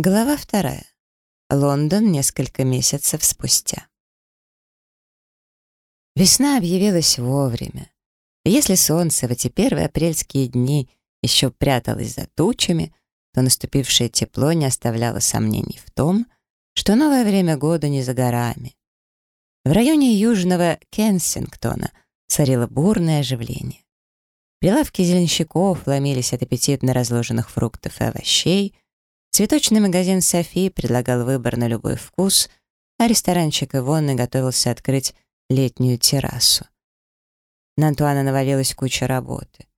Глава вторая. Лондон несколько месяцев спустя. Весна объявилась вовремя. если солнце в эти первые апрельские дни еще пряталось за тучами, то наступившее тепло не оставляло сомнений в том, что новое время года не за горами. В районе южного Кенсингтона царило бурное оживление. Прилавки зеленщиков ломились от аппетитно разложенных фруктов и овощей — Цветочный магазин «Софи» предлагал выбор на любой вкус, а ресторанчик Ивонны готовился открыть летнюю террасу. На Антуана навалилась куча работы.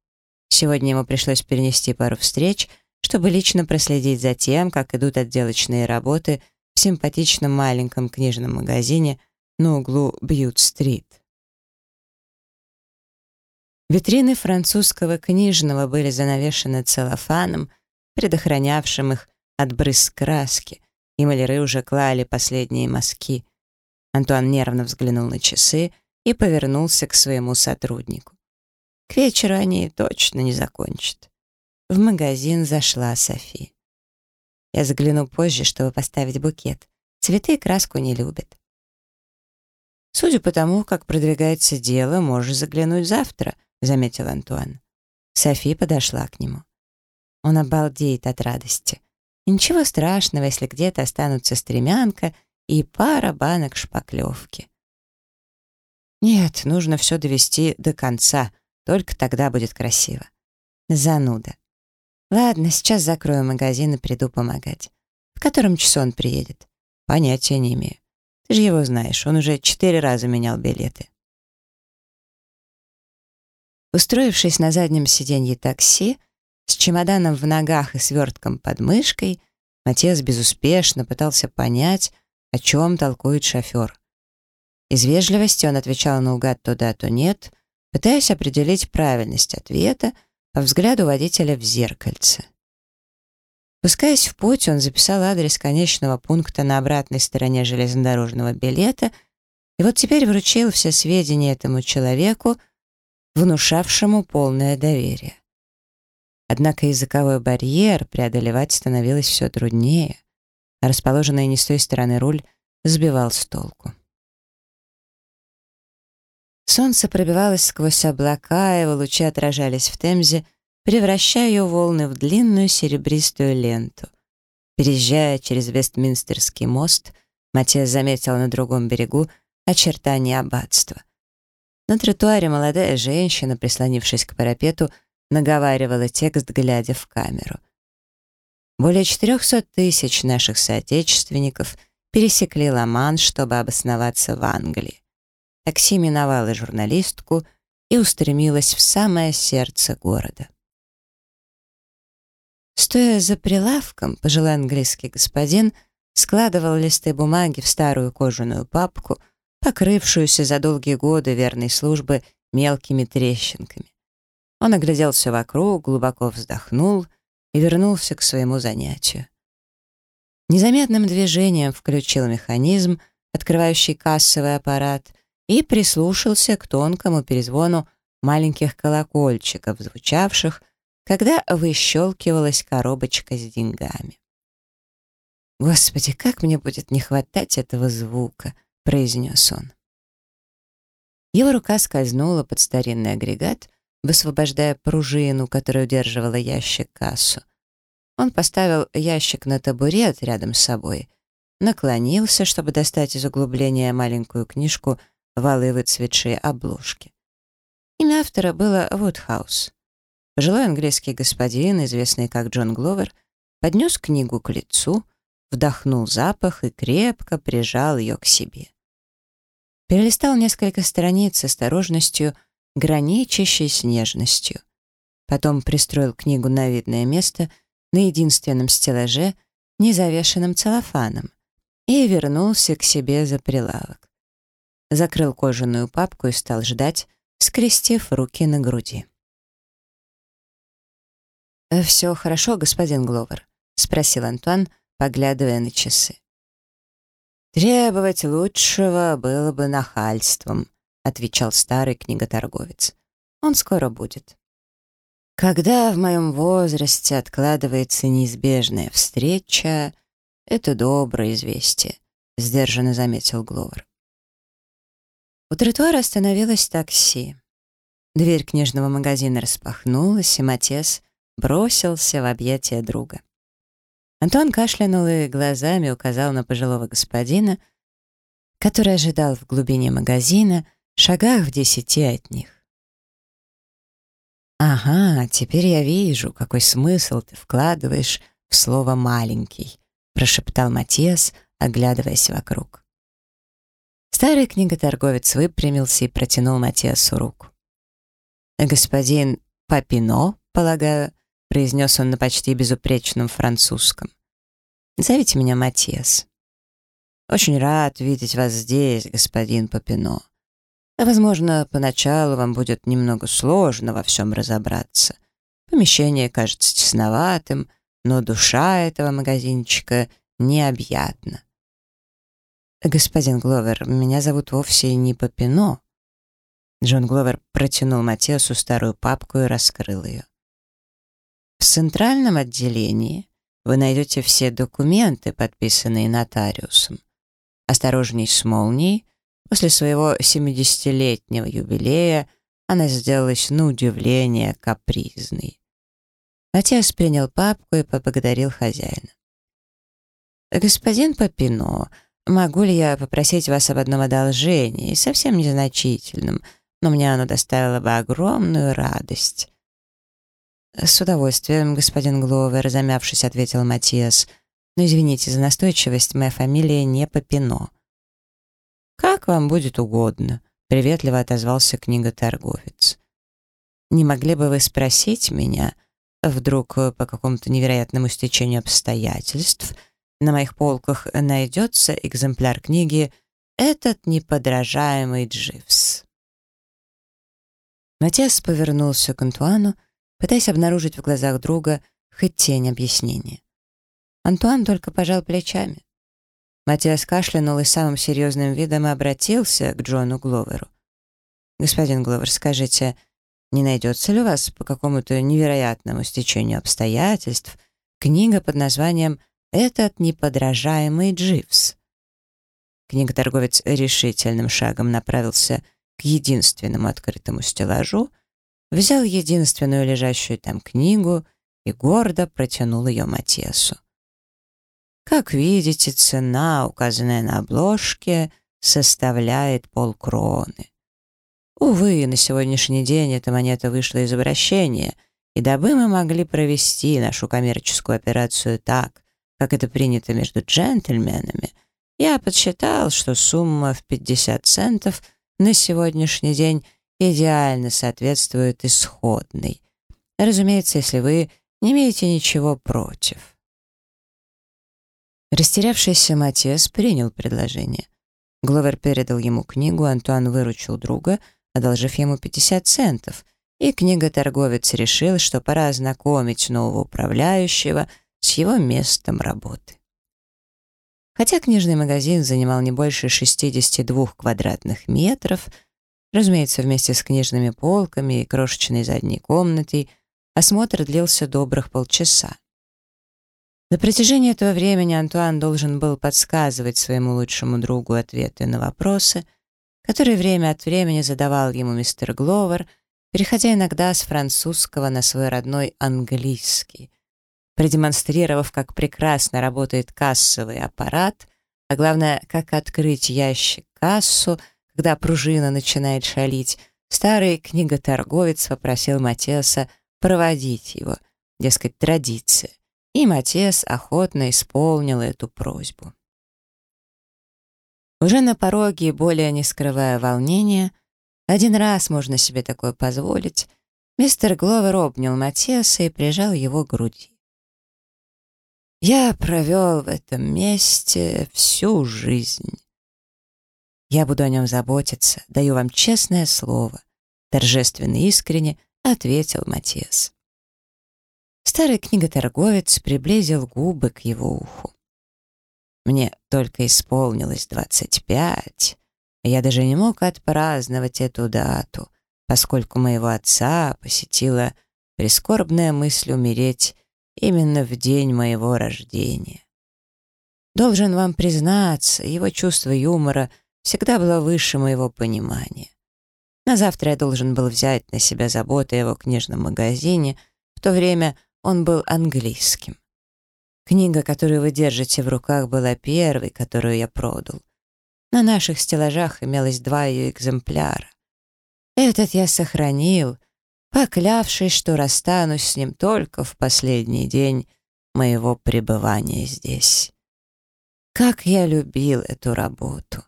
Сегодня ему пришлось перенести пару встреч, чтобы лично проследить за тем, как идут отделочные работы в симпатичном маленьком книжном магазине на углу Бьют-стрит. Витрины французского книжного были занавешены целлофаном, предохранявшим их от брызг краски, и маляры уже клали последние мазки. Антуан нервно взглянул на часы и повернулся к своему сотруднику. К вечеру они точно не закончат. В магазин зашла Софи. Я загляну позже, чтобы поставить букет. Цветы и краску не любят. «Судя по тому, как продвигается дело, можешь заглянуть завтра», — заметил Антуан. Софи подошла к нему. Он обалдеет от радости. Ничего страшного, если где-то останутся стремянка и пара банок шпаклевки. Нет, нужно все довести до конца, только тогда будет красиво. Зануда. Ладно, сейчас закрою магазин и приду помогать. В котором часу он приедет? Понятия не имею. Ты же его знаешь, он уже четыре раза менял билеты. Устроившись на заднем сиденье такси, с чемоданом в ногах и свертком под мышкой, Матес безуспешно пытался понять, о чем толкует шофер. Из вежливости он отвечал наугад то да, то нет, пытаясь определить правильность ответа по взгляду водителя в зеркальце. Пускаясь в путь, он записал адрес конечного пункта на обратной стороне железнодорожного билета и вот теперь вручил все сведения этому человеку, внушавшему полное доверие. Однако языковой барьер преодолевать становилось все труднее, а расположенный не с той стороны руль сбивал с толку. Солнце пробивалось сквозь облака, его лучи отражались в Темзе, превращая ее волны в длинную серебристую ленту. Переезжая через Вестминстерский мост, Матиас заметил на другом берегу очертания аббатства. На тротуаре молодая женщина, прислонившись к парапету, наговаривала текст, глядя в камеру. Более 400 тысяч наших соотечественников пересекли Ла-Ман, чтобы обосноваться в Англии. Такси миновало журналистку и устремилось в самое сердце города. Стоя за прилавком, пожилой английский господин складывал листы бумаги в старую кожаную папку, покрывшуюся за долгие годы верной службы мелкими трещинками. Он огляделся вокруг, глубоко вздохнул и вернулся к своему занятию. Незаметным движением включил механизм, открывающий кассовый аппарат, и прислушался к тонкому перезвону маленьких колокольчиков, звучавших, когда выщелкивалась коробочка с деньгами. «Господи, как мне будет не хватать этого звука!» — произнес он. Его рука скользнула под старинный агрегат, высвобождая пружину, которая удерживала ящик-кассу. Он поставил ящик на табурет рядом с собой, наклонился, чтобы достать из углубления маленькую книжку в алые выцветшие обложки. Имя автора было Вудхаус. Пожилой английский господин, известный как Джон Гловер, поднес книгу к лицу, вдохнул запах и крепко прижал ее к себе. Перелистал несколько страниц с осторожностью, граничащей с нежностью. Потом пристроил книгу на видное место на единственном стеллаже, не завешенном целлофаном, и вернулся к себе за прилавок. Закрыл кожаную папку и стал ждать, скрестив руки на груди. «Все хорошо, господин Гловер?» — спросил Антуан, поглядывая на часы. «Требовать лучшего было бы нахальством», — отвечал старый книготорговец. «Он скоро будет». Когда в моем возрасте откладывается неизбежная встреча, Это доброе известие», — сдержанно заметил Гловер. У тротуара остановилось такси. Дверь книжного магазина распахнулась, и Матес бросился в объятия друга. Антон кашлянул и глазами указал на пожилого господина, который ожидал в глубине магазина, шагах в десяти от них. «Ага, теперь я вижу, какой смысл ты вкладываешь в слово «маленький», — прошептал Матиас, оглядываясь вокруг. Старый книготорговец выпрямился и протянул Матиасу руку. «Господин Папино, полагаю», — произнес он на почти безупречном французском. «Зовите меня Матиас». «Очень рад видеть вас здесь, господин Папино. Возможно, поначалу вам будет немного сложно во всем разобраться. Помещение кажется тесноватым, но душа этого магазинчика необъятна. «Господин Гловер, меня зовут вовсе не Папино». Джон Гловер протянул Матиасу старую папку и раскрыл ее. В центральном отделении вы найдете все документы, подписанные нотариусом. Осторожней с молнией, После своего 70-летнего юбилея она сделалась на удивление капризной. Отец принял папку и поблагодарил хозяина. «Господин Папино, могу ли я попросить вас об одном одолжении, совсем незначительном, но мне оно доставило бы огромную радость?» «С удовольствием, господин Гловер», — замявшись, ответил Матиас. «Но извините за настойчивость, моя фамилия не Папино». «Как вам будет угодно», — приветливо отозвался книготорговец. «Не могли бы вы спросить меня, вдруг по какому-то невероятному стечению обстоятельств на моих полках найдется экземпляр книги «Этот неподражаемый Дживс»?» Матиас повернулся к Антуану, пытаясь обнаружить в глазах друга хоть тень объяснения. Антуан только пожал плечами. Матиас кашлянул и самым серьезным видом обратился к Джону Гловеру. «Господин Гловер, скажите, не найдется ли у вас по какому-то невероятному стечению обстоятельств книга под названием «Этот неподражаемый Дживс»?» Книготорговец решительным шагом направился к единственному открытому стеллажу, взял единственную лежащую там книгу и гордо протянул ее Матиасу. Как видите, цена, указанная на обложке, составляет полкроны. Увы, на сегодняшний день эта монета вышла из обращения, и дабы мы могли провести нашу коммерческую операцию так, как это принято между джентльменами, я подсчитал, что сумма в 50 центов на сегодняшний день идеально соответствует исходной. Разумеется, если вы не имеете ничего против. Растерявшийся Матиас принял предложение. Гловер передал ему книгу, Антуан выручил друга, одолжив ему 50 центов, и книготорговец решил, что пора ознакомить нового управляющего с его местом работы. Хотя книжный магазин занимал не больше 62 квадратных метров, разумеется, вместе с книжными полками и крошечной задней комнатой, осмотр длился добрых полчаса. На протяжении этого времени Антуан должен был подсказывать своему лучшему другу ответы на вопросы, которые время от времени задавал ему мистер Гловер, переходя иногда с французского на свой родной английский. Продемонстрировав, как прекрасно работает кассовый аппарат, а главное, как открыть ящик-кассу, когда пружина начинает шалить, старый книготорговец попросил Матеса проводить его, дескать, традиция и Матес охотно исполнил эту просьбу. Уже на пороге, более не скрывая волнения, один раз можно себе такое позволить, мистер Гловер обнял Матеса и прижал его к груди. «Я провел в этом месте всю жизнь. Я буду о нем заботиться, даю вам честное слово», торжественно и искренне ответил Матиас. Старый книготорговец приблизил губы к его уху. Мне только исполнилось двадцать пять, я даже не мог отпраздновать эту дату, поскольку моего отца посетила прискорбная мысль умереть именно в день моего рождения. Должен вам признаться, его чувство юмора всегда было выше моего понимания. На завтра я должен был взять на себя заботу о его книжном магазине, в то время он был английским. Книга, которую вы держите в руках, была первой, которую я продал. На наших стеллажах имелось два ее экземпляра. Этот я сохранил, поклявшись, что расстанусь с ним только в последний день моего пребывания здесь. Как я любил эту работу!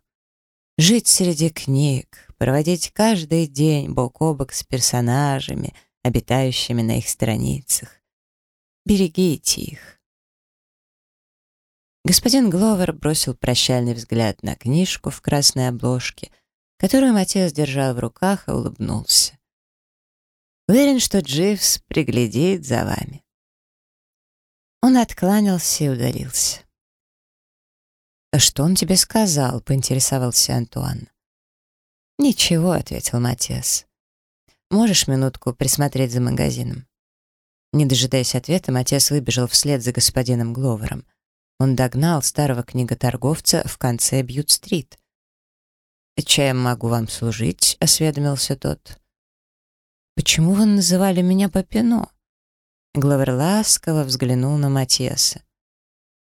Жить среди книг, проводить каждый день бок о бок с персонажами, обитающими на их страницах. Берегите их. Господин Гловер бросил прощальный взгляд на книжку в красной обложке, которую Матиас держал в руках и улыбнулся. Уверен, что Дживс приглядит за вами. Он откланялся и удалился. «А что он тебе сказал?» — поинтересовался Антуан. «Ничего», — ответил Матиас. «Можешь минутку присмотреть за магазином?» Не дожидаясь ответа, Матиас выбежал вслед за господином Гловером. Он догнал старого книготорговца в конце Бьют-стрит. «Чем могу вам служить?» — осведомился тот. «Почему вы называли меня Папино?» Главер ласково взглянул на Матиаса.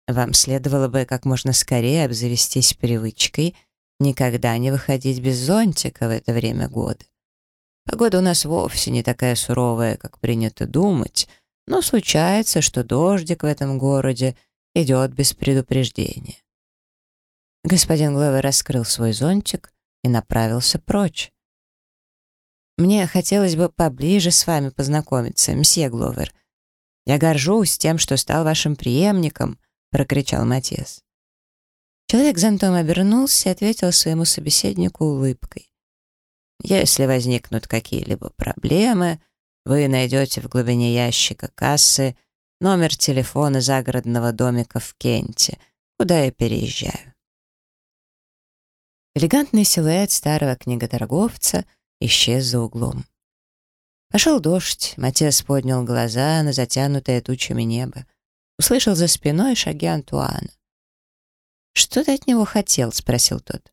«Вам следовало бы как можно скорее обзавестись привычкой никогда не выходить без зонтика в это время года. Погода у нас вовсе не такая суровая, как принято думать, но случается, что дождик в этом городе идет без предупреждения». Господин Гловер раскрыл свой зонтик и направился прочь. Мне хотелось бы поближе с вами познакомиться, мсье Гловер. Я горжусь тем, что стал вашим преемником», — прокричал Матиас. Человек зонтом обернулся и ответил своему собеседнику улыбкой. «Если возникнут какие-либо проблемы, вы найдете в глубине ящика кассы номер телефона загородного домика в Кенте, куда я переезжаю». Элегантный силуэт старого книготорговца — исчез за углом. Пошел дождь, Матиас поднял глаза на затянутое тучами небо. Услышал за спиной шаги Антуана. «Что ты от него хотел?» — спросил тот.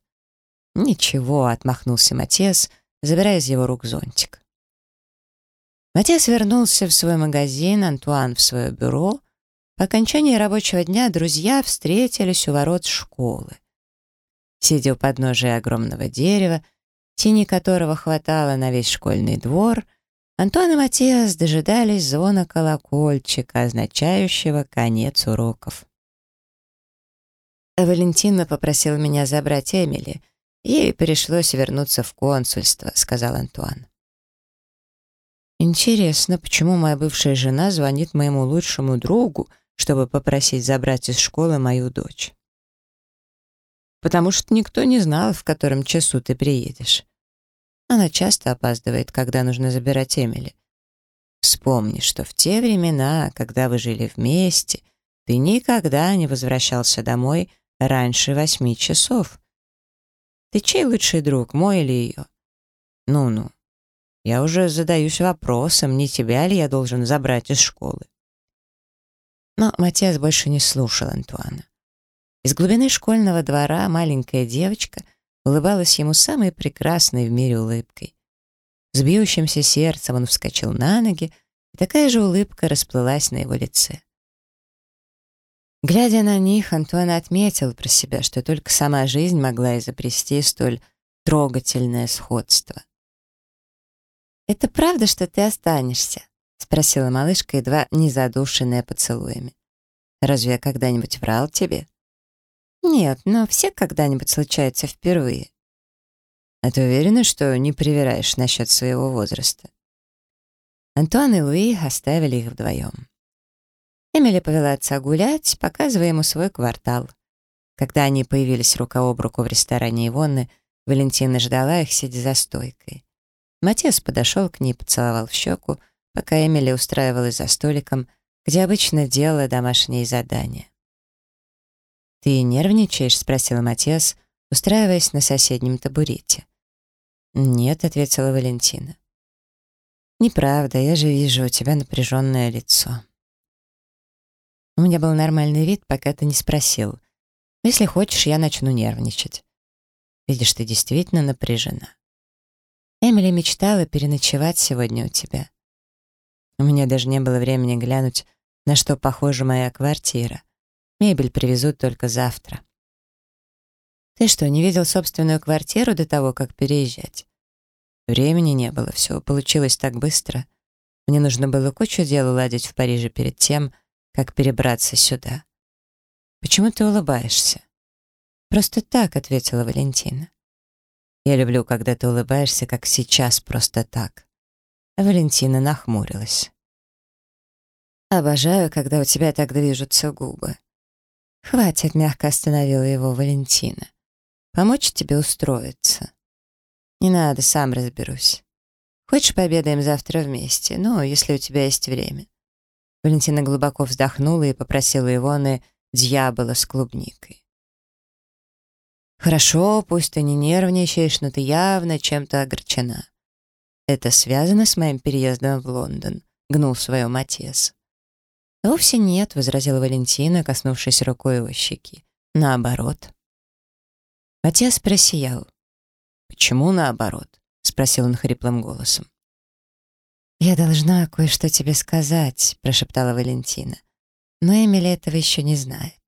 «Ничего», — отмахнулся Матиас, забирая из его рук зонтик. Матиас вернулся в свой магазин, Антуан в свое бюро. По окончании рабочего дня друзья встретились у ворот школы. Сидя у подножия огромного дерева, тени которого хватало на весь школьный двор, Антон и Матиас дожидались звона колокольчика, означающего конец уроков. «Валентина попросила меня забрать Эмили. Ей пришлось вернуться в консульство», — сказал Антуан. «Интересно, почему моя бывшая жена звонит моему лучшему другу, чтобы попросить забрать из школы мою дочь?» потому что никто не знал, в котором часу ты приедешь. Она часто опаздывает, когда нужно забирать Эмили. Вспомни, что в те времена, когда вы жили вместе, ты никогда не возвращался домой раньше восьми часов. Ты чей лучший друг, мой или ее? Ну-ну. Я уже задаюсь вопросом, не тебя ли я должен забрать из школы. Но Матиас больше не слушал Антуана. Из глубины школьного двора маленькая девочка улыбалась ему самой прекрасной в мире улыбкой. С бьющимся сердцем он вскочил на ноги, и такая же улыбка расплылась на его лице. Глядя на них, Антуан отметил про себя, что только сама жизнь могла изобрести столь трогательное сходство. «Это правда, что ты останешься?» — спросила малышка, едва не задушенная поцелуями. «Разве я когда-нибудь врал тебе?» Нет, но все когда-нибудь случаются впервые. А ты уверена, что не привираешь насчет своего возраста? Антуан и Луи оставили их вдвоем. Эмили повела отца гулять, показывая ему свой квартал. Когда они появились рука об руку в ресторане Ивонны, Валентина ждала их, сидя за стойкой. Матес подошел к ней, поцеловал в щеку, пока Эмили устраивалась за столиком, где обычно делала домашние задания. «Ты нервничаешь?» — спросила Матиас, устраиваясь на соседнем табурете. «Нет», — ответила Валентина. «Неправда, я же вижу у тебя напряженное лицо». У меня был нормальный вид, пока ты не спросил. Если хочешь, я начну нервничать. Видишь, ты действительно напряжена. Эмили мечтала переночевать сегодня у тебя. У меня даже не было времени глянуть, на что похожа моя квартира. Мебель привезут только завтра. Ты что, не видел собственную квартиру до того, как переезжать? Времени не было, все получилось так быстро. Мне нужно было кучу дел уладить в Париже перед тем, как перебраться сюда. Почему ты улыбаешься? Просто так, ответила Валентина. Я люблю, когда ты улыбаешься, как сейчас, просто так. А Валентина нахмурилась. Обожаю, когда у тебя так движутся губы. Хватит, мягко остановила его Валентина. Помочь тебе устроиться? Не надо, сам разберусь. Хочешь, пообедаем завтра вместе? Ну, если у тебя есть время. Валентина глубоко вздохнула и попросила Ивоны дьявола с клубникой. «Хорошо, пусть ты не нервничаешь, но ты явно чем-то огорчена. Это связано с моим переездом в Лондон», — гнул свое Матиас. «Вовсе нет», — возразила Валентина, коснувшись рукой его щеки. «Наоборот». Отец просиял. «Почему наоборот?» — спросил он хриплым голосом. «Я должна кое-что тебе сказать», — прошептала Валентина. «Но Эмили этого еще не знает».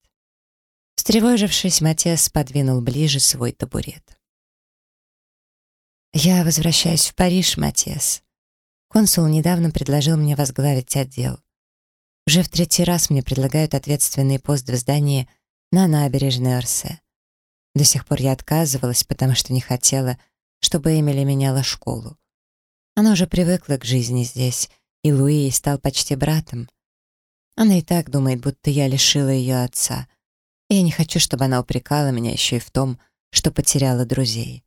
Встревожившись, Матиас подвинул ближе свой табурет. «Я возвращаюсь в Париж, Матиас. Консул недавно предложил мне возглавить отдел. Уже в третий раз мне предлагают ответственный пост в здании на набережной Орсе. До сих пор я отказывалась, потому что не хотела, чтобы Эмили меняла школу. Она уже привыкла к жизни здесь, и Луи стал почти братом. Она и так думает, будто я лишила ее отца. Я не хочу, чтобы она упрекала меня еще и в том, что потеряла друзей.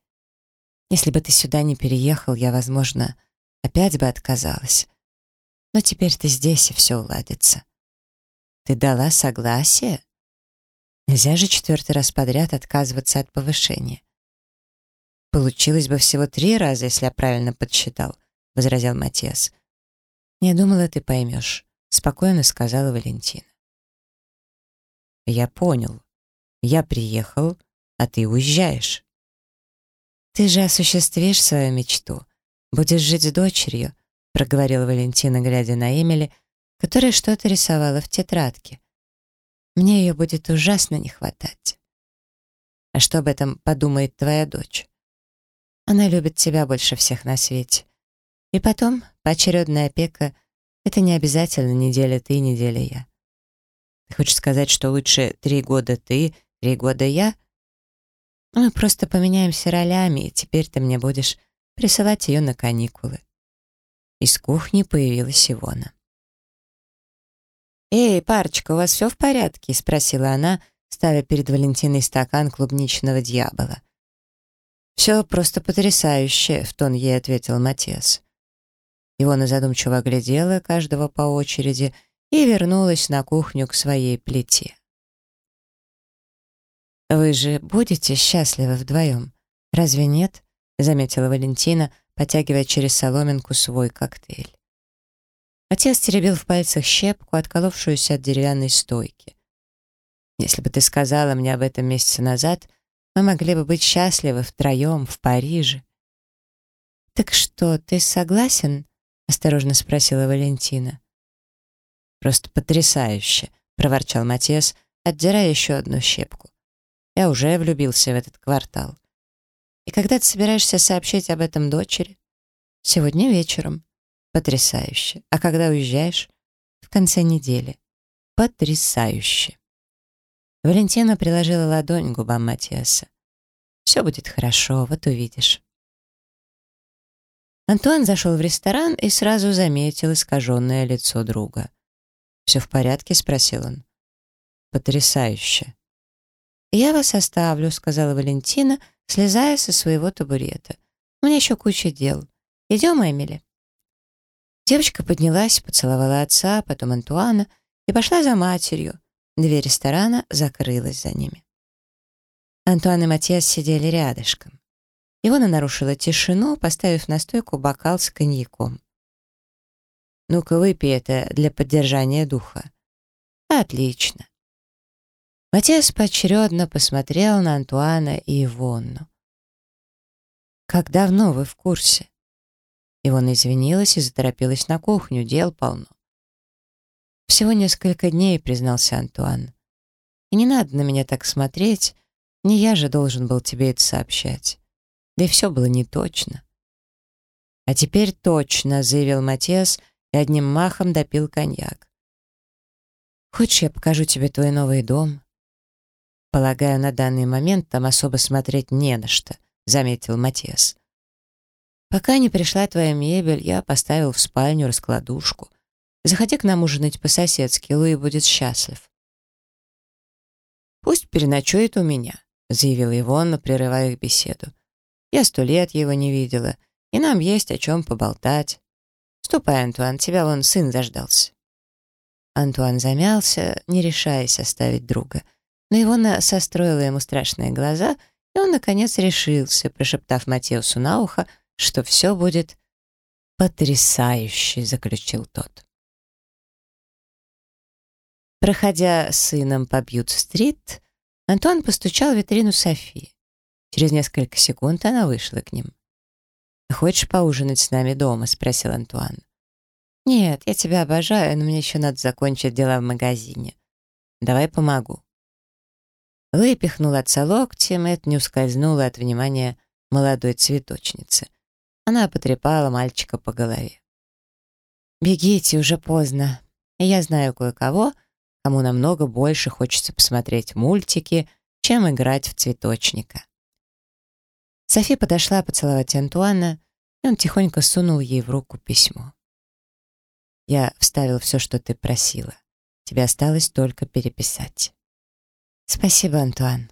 Если бы ты сюда не переехал, я, возможно, опять бы отказалась. Но теперь ты здесь, и все уладится. Ты дала согласие? Нельзя же четвертый раз подряд отказываться от повышения. Получилось бы всего три раза, если я правильно подсчитал, возразил Матиас. Я думала, ты поймешь, спокойно сказала Валентина. Я понял. Я приехал, а ты уезжаешь. Ты же осуществишь свою мечту. Будешь жить с дочерью, проговорила Валентина, глядя на Эмили, которая что-то рисовала в тетрадке. Мне ее будет ужасно не хватать. А что об этом подумает твоя дочь? Она любит тебя больше всех на свете. И потом, поочередная опека — это не обязательно неделя ты, неделя я. Ты хочешь сказать, что лучше три года ты, три года я? Мы просто поменяемся ролями, и теперь ты мне будешь присылать ее на каникулы. Из кухни появилась Ивона. «Эй, парочка, у вас все в порядке?» — спросила она, ставя перед Валентиной стакан клубничного дьявола. «Все просто потрясающе», — в тон ей ответил Матиас. Ивона задумчиво оглядела каждого по очереди и вернулась на кухню к своей плите. «Вы же будете счастливы вдвоем, разве нет?» — заметила Валентина, потягивая через соломинку свой коктейль. Отец теребил в пальцах щепку, отколовшуюся от деревянной стойки. «Если бы ты сказала мне об этом месяца назад, мы могли бы быть счастливы втроем в Париже». «Так что, ты согласен?» — осторожно спросила Валентина. «Просто потрясающе», — проворчал Матес, отдирая еще одну щепку. «Я уже влюбился в этот квартал. И когда ты собираешься сообщить об этом дочери?» «Сегодня вечером». Потрясающе. А когда уезжаешь? В конце недели. Потрясающе. Валентина приложила ладонь к губам Матиаса. Все будет хорошо, вот увидишь. Антуан зашел в ресторан и сразу заметил искаженное лицо друга. «Все в порядке?» — спросил он. «Потрясающе». «Я вас оставлю», — сказала Валентина, слезая со своего табурета. «У меня еще куча дел. Идем, Эмили?» Девочка поднялась, поцеловала отца, потом Антуана и пошла за матерью. Дверь ресторана закрылась за ними. Антуан и Матиас сидели рядышком. Ивона нарушила тишину, поставив на стойку бокал с коньяком. «Ну-ка, выпей это для поддержания духа». «Отлично». Матиас поочередно посмотрел на Антуана и Ивонну. «Как давно вы в курсе?» Ивонна извинилась и заторопилась на кухню, дел полно. «Всего несколько дней», — признался Антуан. «И не надо на меня так смотреть, не я же должен был тебе это сообщать. Да и все было не точно». «А теперь точно», — заявил Матиас и одним махом допил коньяк. «Хочешь, я покажу тебе твой новый дом?» «Полагаю, на данный момент там особо смотреть не на что», — заметил Матиас. «Пока не пришла твоя мебель, я поставил в спальню раскладушку. Заходи к нам ужинать по-соседски, Луи будет счастлив». «Пусть переночует у меня», — заявила Ивонна, прерывая их беседу. «Я сто лет его не видела, и нам есть о чем поболтать. Ступай, Антуан, тебя вон сын заждался». Антуан замялся, не решаясь оставить друга — но Ивона состроила ему страшные глаза, и он, наконец, решился, прошептав Матеусу на ухо, что все будет потрясающе, заключил тот. Проходя сыном по Бьют-стрит, Антуан постучал в витрину Софии. Через несколько секунд она вышла к ним. «Хочешь поужинать с нами дома?» — спросил Антуан. «Нет, я тебя обожаю, но мне еще надо закончить дела в магазине. Давай помогу». Лэй отца локтем, и это не ускользнуло от внимания молодой цветочницы. Она потрепала мальчика по голове. «Бегите, уже поздно. Я знаю кое-кого, кому намного больше хочется посмотреть мультики, чем играть в цветочника». Софи подошла поцеловать Антуана, и он тихонько сунул ей в руку письмо. «Я вставил все, что ты просила. Тебе осталось только переписать». «Спасибо, Антуан.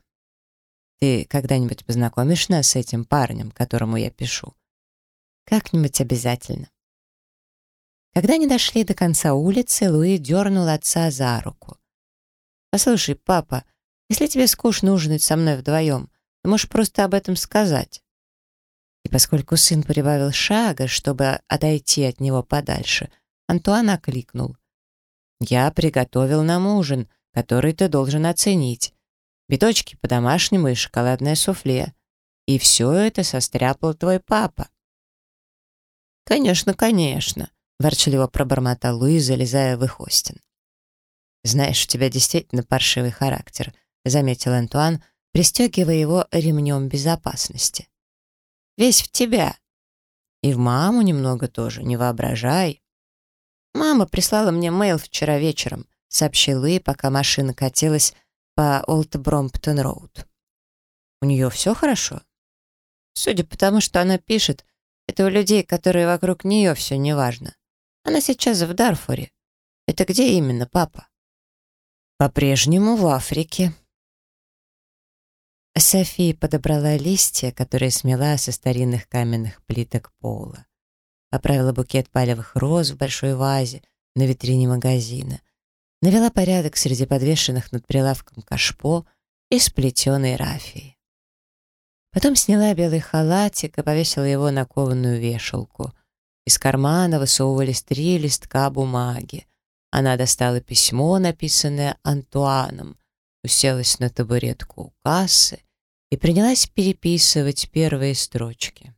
Ты когда-нибудь познакомишь нас с этим парнем, которому я пишу?» «Как-нибудь обязательно». Когда они дошли до конца улицы, Луи дернул отца за руку. «Послушай, папа, если тебе скучно ужинать со мной вдвоем, ты можешь просто об этом сказать». И поскольку сын прибавил шага, чтобы отойти от него подальше, Антуан окликнул. «Я приготовил нам ужин который ты должен оценить. Биточки по-домашнему и шоколадное суфле. И все это состряпал твой папа. «Конечно, конечно», — ворчливо пробормотал Луи, залезая в их остин. «Знаешь, у тебя действительно паршивый характер», — заметил Антуан, пристегивая его ремнем безопасности. «Весь в тебя. И в маму немного тоже, не воображай. Мама прислала мне мейл вчера вечером сообщил Луи, пока машина катилась по Олд Бромптон-Роуд. «У нее все хорошо?» «Судя по тому, что она пишет, это у людей, которые вокруг нее, все неважно. Она сейчас в Дарфуре. Это где именно, папа?» «По-прежнему в Африке». София подобрала листья, которые смела со старинных каменных плиток пола. Поправила букет палевых роз в большой вазе на витрине магазина навела порядок среди подвешенных над прилавком кашпо и сплетенной рафии. Потом сняла белый халатик и повесила его на кованую вешалку. Из кармана высовывались три листка бумаги. Она достала письмо, написанное Антуаном, уселась на табуретку у кассы и принялась переписывать первые строчки.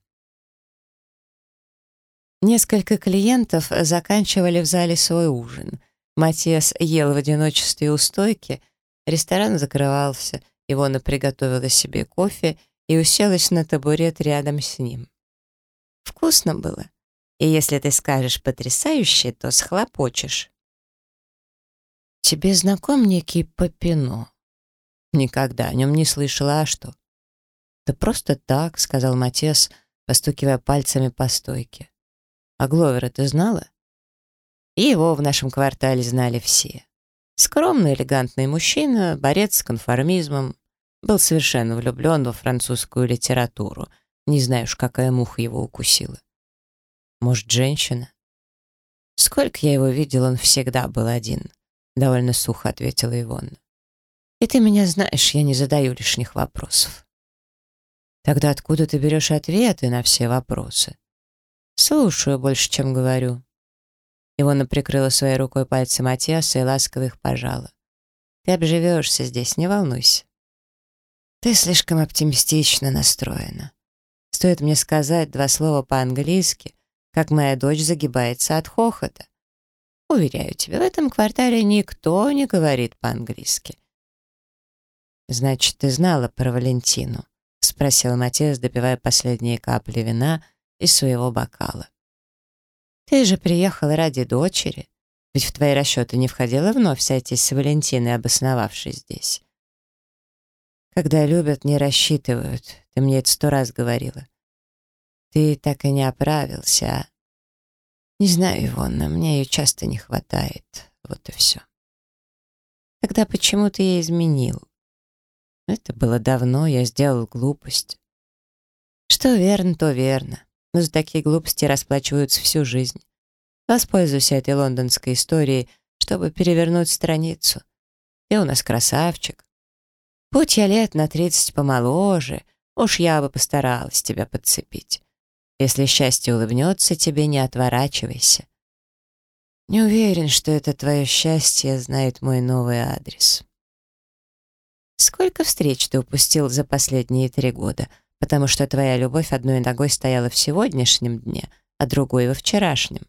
Несколько клиентов заканчивали в зале свой ужин. Матиас ел в одиночестве у стойки, ресторан закрывался, Ивона приготовила себе кофе и уселась на табурет рядом с ним. Вкусно было. И если ты скажешь «потрясающе», то схлопочешь. «Тебе знаком некий Папино?» «Никогда о нем не слышала, а что?» «Да просто так», — сказал Матес, постукивая пальцами по стойке. «А Гловера ты знала?» И его в нашем квартале знали все. Скромный, элегантный мужчина, борец с конформизмом, был совершенно влюблен во французскую литературу. Не знаю уж, какая муха его укусила. Может, женщина? Сколько я его видел, он всегда был один. Довольно сухо ответила Ивонна. И ты меня знаешь, я не задаю лишних вопросов. Тогда откуда ты берешь ответы на все вопросы? Слушаю больше, чем говорю. Ивона прикрыла своей рукой пальцы Матиаса и ласково их пожала. Ты обживешься здесь, не волнуйся. Ты слишком оптимистично настроена. Стоит мне сказать два слова по-английски, как моя дочь загибается от хохота. Уверяю тебя, в этом квартале никто не говорит по-английски. «Значит, ты знала про Валентину?» — спросил Матиас, допивая последние капли вина из своего бокала. «Ты же приехала ради дочери, ведь в твои расчеты не входило вновь сойтись с Валентиной, обосновавшись здесь. Когда любят, не рассчитывают, ты мне это сто раз говорила. Ты так и не оправился, а? Не знаю, Ивонна, мне ее часто не хватает, вот и все. Тогда почему ты ей изменил? Это было давно, я сделал глупость. Что верно, то верно. Но за такие глупости расплачиваются всю жизнь. Воспользуйся этой лондонской историей, чтобы перевернуть страницу. Ты у нас красавчик. Будь я лет на тридцать помоложе, уж я бы постаралась тебя подцепить. Если счастье улыбнется тебе, не отворачивайся. Не уверен, что это твое счастье знает мой новый адрес. Сколько встреч ты упустил за последние три года, потому что твоя любовь одной ногой стояла в сегодняшнем дне, а другой во вчерашнем?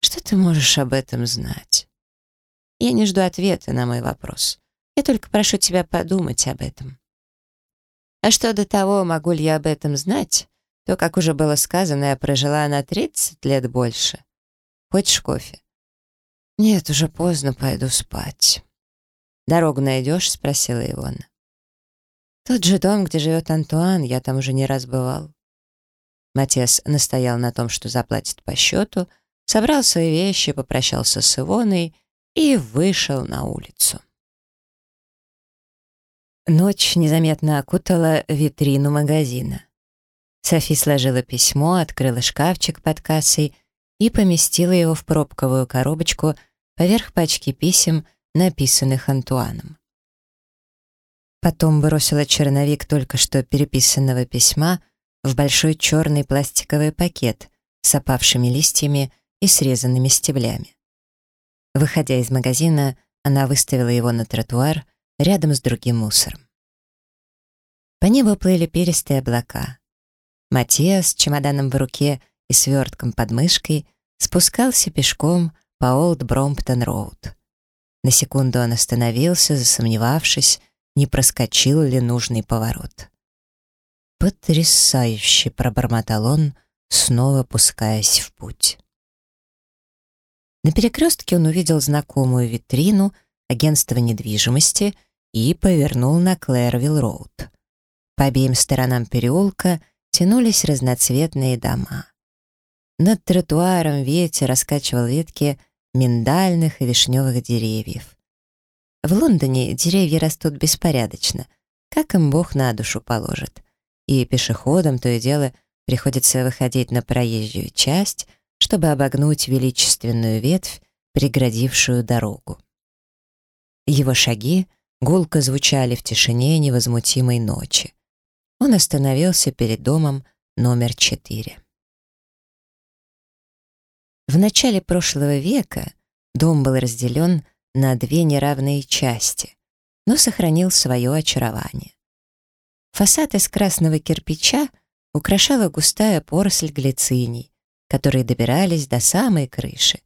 Что ты можешь об этом знать? Я не жду ответа на мой вопрос. Я только прошу тебя подумать об этом. А что до того, могу ли я об этом знать, то, как уже было сказано, я прожила на 30 лет больше. Хочешь кофе? Нет, уже поздно, пойду спать. «Дорогу найдешь?» — спросила Ивона. «Тот же дом, где живет Антуан, я там уже не раз бывал». Матес настоял на том, что заплатит по счету, собрал свои вещи, попрощался с Ивоной и вышел на улицу. Ночь незаметно окутала витрину магазина. Софи сложила письмо, открыла шкафчик под кассой и поместила его в пробковую коробочку поверх пачки писем, написанных Антуаном. Потом бросила черновик только что переписанного письма в большой черный пластиковый пакет с опавшими листьями и срезанными стеблями. Выходя из магазина, она выставила его на тротуар рядом с другим мусором. По небу плыли перистые облака. Матиас с чемоданом в руке и свертком под мышкой спускался пешком по Олд Бромптон-Роуд. На секунду он остановился, засомневавшись, не проскочил ли нужный поворот. «Потрясающе!» — пробормотал он, снова пускаясь в путь. На перекрестке он увидел знакомую витрину агентства недвижимости и повернул на Клэрвилл-Роуд. По обеим сторонам переулка тянулись разноцветные дома. Над тротуаром ветер раскачивал ветки миндальных и вишневых деревьев. В Лондоне деревья растут беспорядочно, как им Бог на душу положит. И пешеходам то и дело приходится выходить на проезжую часть, чтобы обогнуть величественную ветвь, преградившую дорогу. Его шаги гулко звучали в тишине невозмутимой ночи. Он остановился перед домом номер четыре. В начале прошлого века дом был разделен на две неравные части, но сохранил свое очарование. Фасад из красного кирпича украшала густая поросль глициний, которые добирались до самой крыши.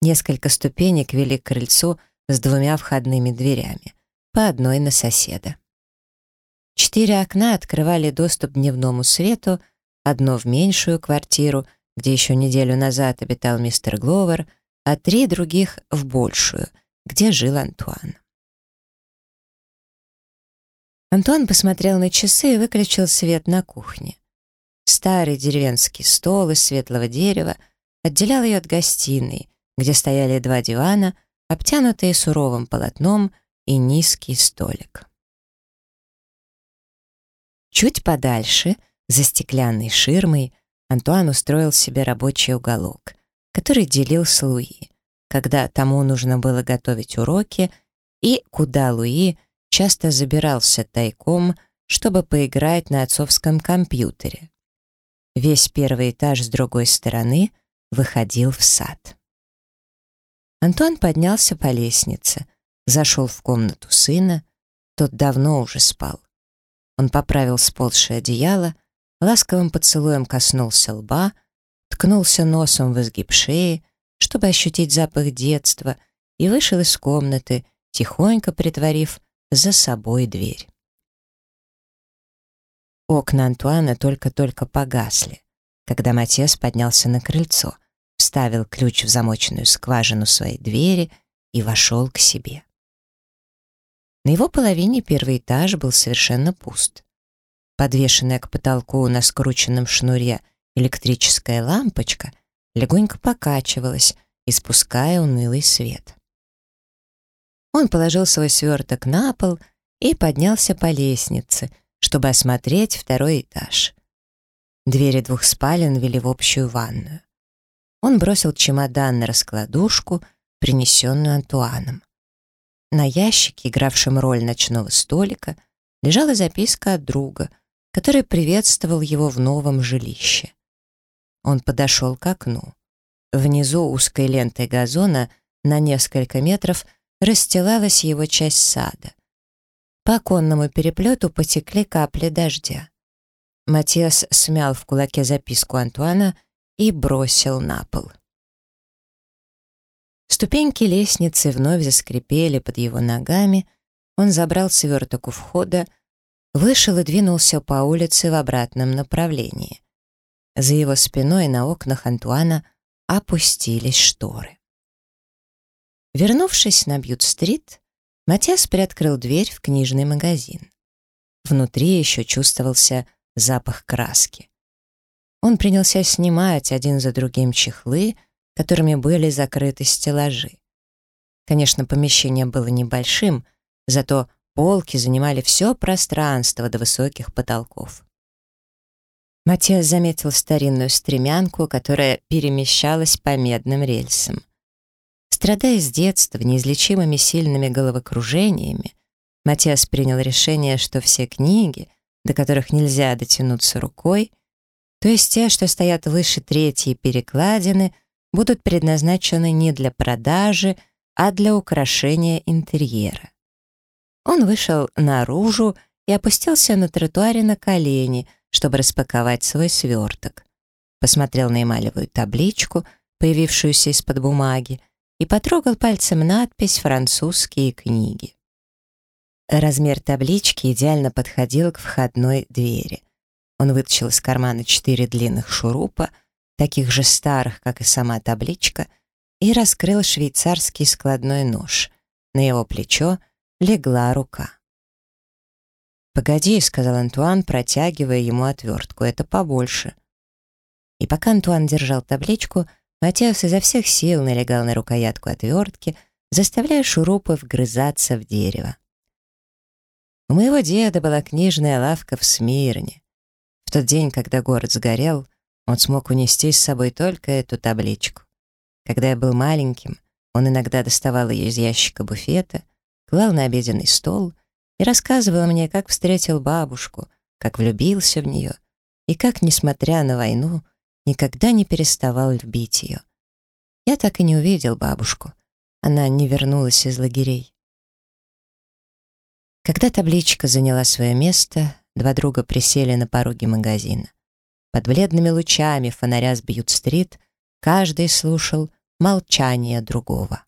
Несколько ступенек вели к крыльцу с двумя входными дверями, по одной на соседа. Четыре окна открывали доступ к дневному свету, одно в меньшую квартиру — где еще неделю назад обитал мистер Гловер, а три других — в большую, где жил Антуан. Антуан посмотрел на часы и выключил свет на кухне. Старый деревенский стол из светлого дерева отделял ее от гостиной, где стояли два дивана, обтянутые суровым полотном и низкий столик. Чуть подальше, за стеклянной ширмой, Антуан устроил себе рабочий уголок, который делил с Луи, когда тому нужно было готовить уроки, и куда Луи часто забирался тайком, чтобы поиграть на отцовском компьютере. Весь первый этаж с другой стороны выходил в сад. Антуан поднялся по лестнице, зашел в комнату сына, тот давно уже спал. Он поправил сползшее одеяло, ласковым поцелуем коснулся лба, ткнулся носом в изгиб шеи, чтобы ощутить запах детства, и вышел из комнаты, тихонько притворив за собой дверь. Окна Антуана только-только погасли, когда Матес поднялся на крыльцо, вставил ключ в замоченную скважину своей двери и вошел к себе. На его половине первый этаж был совершенно пуст. Подвешенная к потолку на скрученном шнуре электрическая лампочка легонько покачивалась, испуская унылый свет. Он положил свой сверток на пол и поднялся по лестнице, чтобы осмотреть второй этаж. Двери двух спален вели в общую ванную. Он бросил чемодан на раскладушку, принесенную Антуаном. На ящике, игравшем роль ночного столика, лежала записка от друга, который приветствовал его в новом жилище. Он подошел к окну. Внизу узкой лентой газона на несколько метров расстилалась его часть сада. По оконному переплету потекли капли дождя. Матиас смял в кулаке записку Антуана и бросил на пол. Ступеньки лестницы вновь заскрипели под его ногами, он забрал сверток у входа, вышел и двинулся по улице в обратном направлении. За его спиной на окнах Антуана опустились шторы. Вернувшись на Бьют-стрит, Матиас приоткрыл дверь в книжный магазин. Внутри еще чувствовался запах краски. Он принялся снимать один за другим чехлы, которыми были закрыты стеллажи. Конечно, помещение было небольшим, зато полки занимали все пространство до высоких потолков. Матиас заметил старинную стремянку, которая перемещалась по медным рельсам. Страдая с детства неизлечимыми сильными головокружениями, Матиас принял решение, что все книги, до которых нельзя дотянуться рукой, то есть те, что стоят выше третьей перекладины, будут предназначены не для продажи, а для украшения интерьера. Он вышел наружу и опустился на тротуаре на колени, чтобы распаковать свой сверток. Посмотрел на эмалевую табличку, появившуюся из-под бумаги, и потрогал пальцем надпись «Французские книги». Размер таблички идеально подходил к входной двери. Он вытащил из кармана четыре длинных шурупа, таких же старых, как и сама табличка, и раскрыл швейцарский складной нож. На его плечо легла рука. «Погоди», — сказал Антуан, протягивая ему отвертку, — «это побольше». И пока Антуан держал табличку, Матеус изо всех сил налегал на рукоятку отвертки, заставляя шурупы вгрызаться в дерево. У моего деда была книжная лавка в Смирне. В тот день, когда город сгорел, он смог унести с собой только эту табличку. Когда я был маленьким, он иногда доставал ее из ящика буфета, клал на обеденный стол — и рассказывал мне, как встретил бабушку, как влюбился в нее и как, несмотря на войну, никогда не переставал любить ее. Я так и не увидел бабушку. Она не вернулась из лагерей. Когда табличка заняла свое место, два друга присели на пороге магазина. Под бледными лучами фонаря с Бьют-стрит каждый слушал молчание другого.